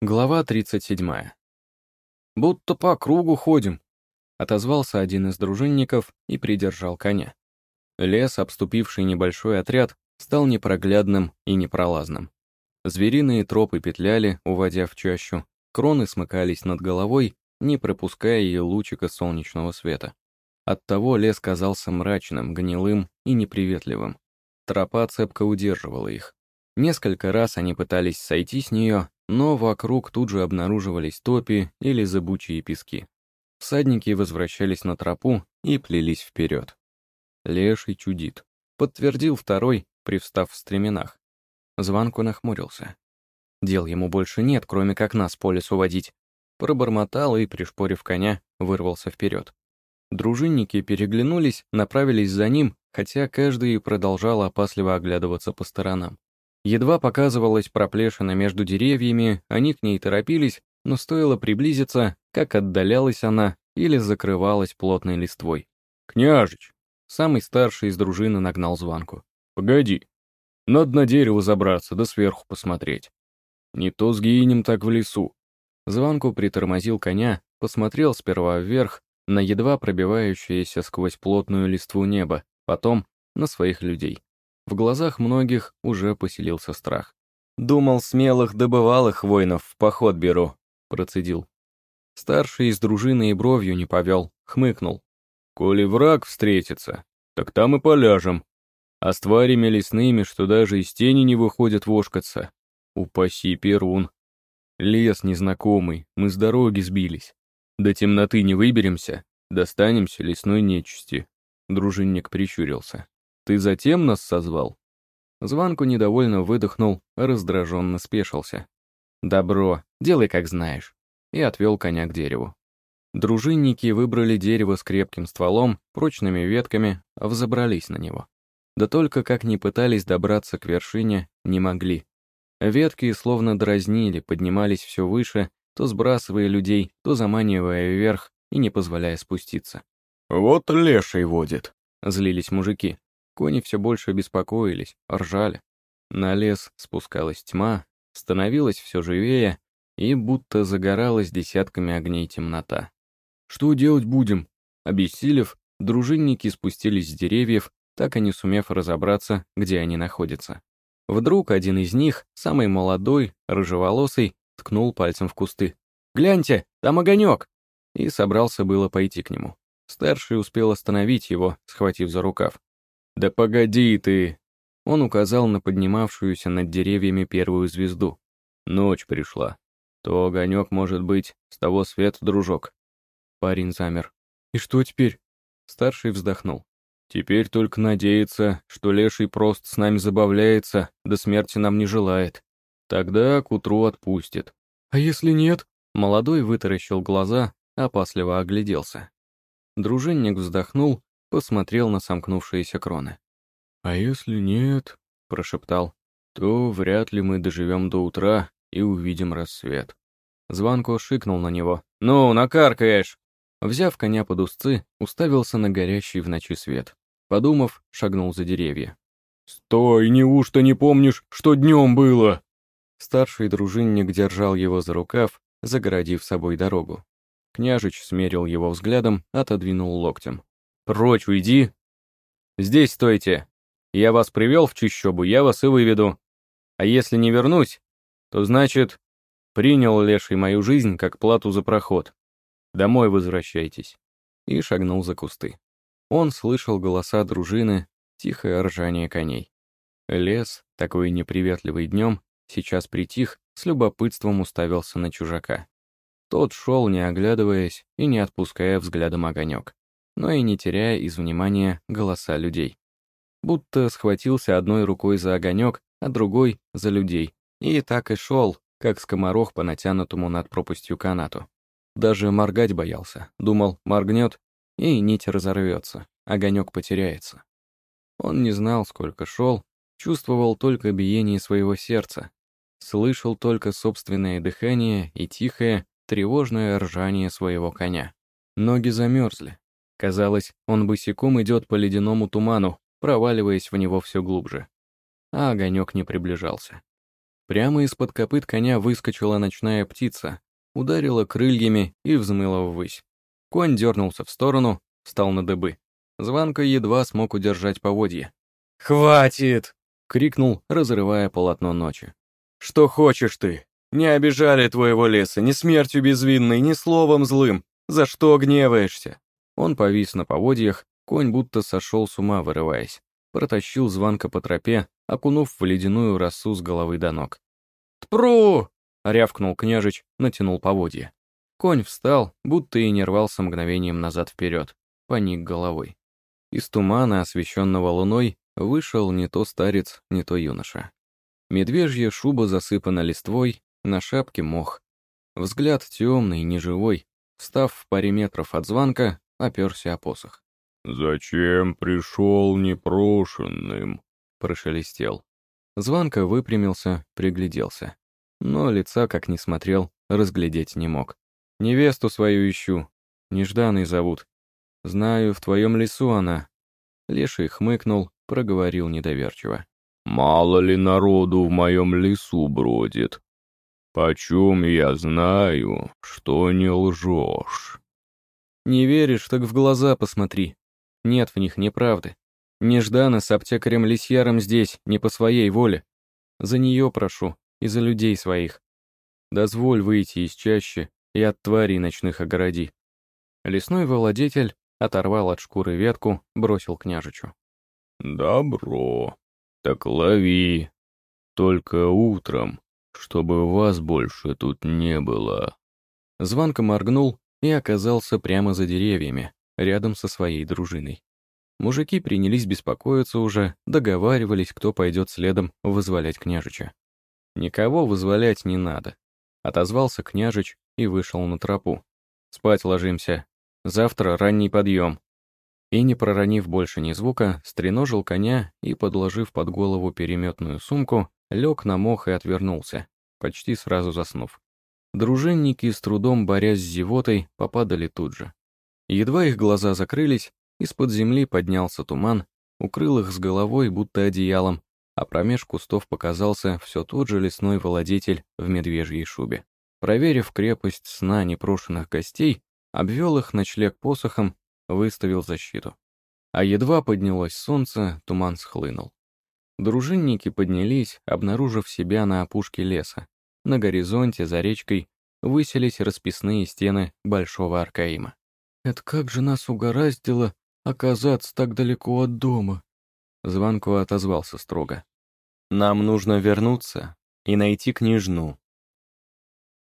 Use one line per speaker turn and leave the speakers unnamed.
Глава 37. «Будто по кругу ходим», — отозвался один из дружинников и придержал коня. Лес, обступивший небольшой отряд, стал непроглядным и непролазным. Звериные тропы петляли, уводя в чащу, кроны смыкались над головой, не пропуская и лучика солнечного света. Оттого лес казался мрачным, гнилым и неприветливым. Тропа цепко удерживала их. Несколько раз они пытались сойти с нее, но вокруг тут же обнаруживались топи или зыбучие пески. Всадники возвращались на тропу и плелись вперед. Леший чудит. Подтвердил второй, привстав в стременах. Званку нахмурился. Дел ему больше нет, кроме как нас по лесу водить. Пробормотал и, пришпорив коня, вырвался вперед. Дружинники переглянулись, направились за ним, хотя каждый продолжал опасливо оглядываться по сторонам. Едва показывалась проплешина между деревьями, они к ней торопились, но стоило приблизиться, как отдалялась она или закрывалась плотной листвой.
«Княжич!»
Самый старший из дружины нагнал звонку.
«Погоди. Надо на дерево забраться, да сверху посмотреть. Не то сгинем так в лесу».
Звонку притормозил коня, посмотрел сперва вверх, на едва пробивающееся сквозь плотную листву небо, потом на своих людей. В глазах многих уже поселился страх. «Думал, смелых добывалых воинов в поход беру», — процедил. Старший из дружины и бровью не повел, хмыкнул.
«Коли враг встретится, так там и поляжем. А с тварями лесными, что даже из тени не выходят вошкаться. Упаси Перун. Лес незнакомый, мы с дороги сбились. До темноты не выберемся, достанемся лесной нечисти». Дружинник прищурился. «Ты затем нас созвал?»
Званку недовольно выдохнул, раздраженно спешился. «Добро, делай как знаешь», и отвел коня к дереву. Дружинники выбрали дерево с крепким стволом, прочными ветками, взобрались на него. Да только как ни пытались добраться к вершине, не могли. Ветки словно дразнили, поднимались все выше, то сбрасывая людей, то заманивая вверх и не позволяя спуститься.
«Вот леший водит», —
злились мужики. Кони все больше беспокоились, ржали. На лес спускалась тьма, становилась все живее, и будто загоралась десятками огней темнота. «Что делать будем?» Обессилев, дружинники спустились с деревьев, так и не сумев разобраться, где они находятся. Вдруг один из них, самый молодой, рыжеволосый, ткнул пальцем в кусты. «Гляньте, там огонек!» И собрался было пойти к нему. Старший успел остановить его, схватив за рукав.
«Да погоди ты!»
Он указал на поднимавшуюся над деревьями первую звезду.
«Ночь пришла. То огонек может быть с того света, дружок».
Парень замер. «И что теперь?» Старший вздохнул.
«Теперь только надеяться, что Леший просто с нами забавляется, до смерти нам не желает. Тогда к утру отпустит».
«А если нет?» Молодой вытаращил глаза, опасливо огляделся. Дружинник вздохнул посмотрел на сомкнувшиеся кроны.
«А если нет?» — прошептал. «То вряд ли мы доживем до утра и увидим рассвет».
Званко шикнул на него. «Ну, накаркаешь!» Взяв коня под узцы, уставился на горящий в ночи свет. Подумав, шагнул за деревья.
«Стой, неужто не помнишь, что днем было?»
Старший дружинник держал его за рукав, загородив собой дорогу. Княжич смерил его взглядом, отодвинул локтем.
Прочь уйди. Здесь стойте. Я вас привел в чищобу, я вас и выведу. А если не вернусь, то значит, принял леший мою жизнь как плату за проход. Домой возвращайтесь.
И шагнул за кусты. Он слышал голоса дружины, тихое ржание коней. Лес, такой неприветливый днем, сейчас притих, с любопытством уставился на чужака. Тот шел, не оглядываясь и не отпуская взглядом огонек но и не теряя из внимания голоса людей. Будто схватился одной рукой за огонек, а другой — за людей. И так и шел, как скоморох по натянутому над пропастью канату. Даже моргать боялся. Думал, моргнет, и нить разорвется, огонек потеряется. Он не знал, сколько шел, чувствовал только биение своего сердца, слышал только собственное дыхание и тихое, тревожное ржание своего коня. Ноги замерзли, Казалось, он босиком идет по ледяному туману, проваливаясь в него все глубже. А огонек не приближался. Прямо из-под копыт коня выскочила ночная птица, ударила крыльями и взмыла ввысь. Конь дернулся в сторону, встал на дыбы. Званка едва смог удержать поводье. «Хватит!» — крикнул, разрывая полотно ночи. «Что хочешь ты? Не обижали твоего леса ни смертью безвинной, ни словом злым. За что гневаешься?» Он повис на поводьях, конь будто сошел с ума, вырываясь. Протащил звонка по тропе, окунув в ледяную росу с головы до ног. «Тпру!» — рявкнул княжич, натянул поводья. Конь встал, будто и не рвался мгновением назад-вперед, поник головой. Из тумана, освещенного луной, вышел не то старец, не то юноша. Медвежья шуба засыпана листвой, на шапке мох. Взгляд темный, неживой, встав в паре метров от звонка, оперся о посох.
«Зачем пришел непрошенным?» — прошелестел.
Звонко выпрямился, пригляделся. Но лица, как ни смотрел, разглядеть не мог. «Невесту свою ищу. Нежданный зовут. Знаю, в твоем лесу она». Леший хмыкнул, проговорил недоверчиво.
«Мало ли народу в моем лесу бродит. Почем я знаю, что не лжешь?»
«Не веришь, так в глаза посмотри. Нет в них неправды. Неждана с аптекарем Лисьяром здесь, не по своей воле. За нее прошу, и за людей своих. Дозволь выйти из чащи и от тварей ночных огороди». Лесной владетель оторвал от шкуры ветку, бросил княжичу.
«Добро. Так лови. Только утром, чтобы вас больше тут не было».
Звонко моргнул и оказался прямо за деревьями, рядом со своей дружиной. Мужики принялись беспокоиться уже, договаривались, кто пойдет следом вызволять княжича. «Никого вызволять не надо», — отозвался княжич и вышел на тропу. «Спать ложимся. Завтра ранний подъем». И, не проронив больше ни звука, стреножил коня и, подложив под голову переметную сумку, лег на мох и отвернулся, почти сразу заснув. Дружинники, с трудом борясь с зевотой, попадали тут же. Едва их глаза закрылись, из-под земли поднялся туман, укрыл их с головой, будто одеялом, а промеж кустов показался все тот же лесной владетель в медвежьей шубе. Проверив крепость сна непрошенных гостей, обвел их ночлег посохом, выставил защиту. А едва поднялось солнце, туман схлынул. Дружинники поднялись, обнаружив себя на опушке леса. На горизонте, за речкой, высились расписные стены Большого Аркаима. «Это как же нас угораздило оказаться так далеко от дома?» Звонко отозвался строго. «Нам нужно вернуться и найти княжну.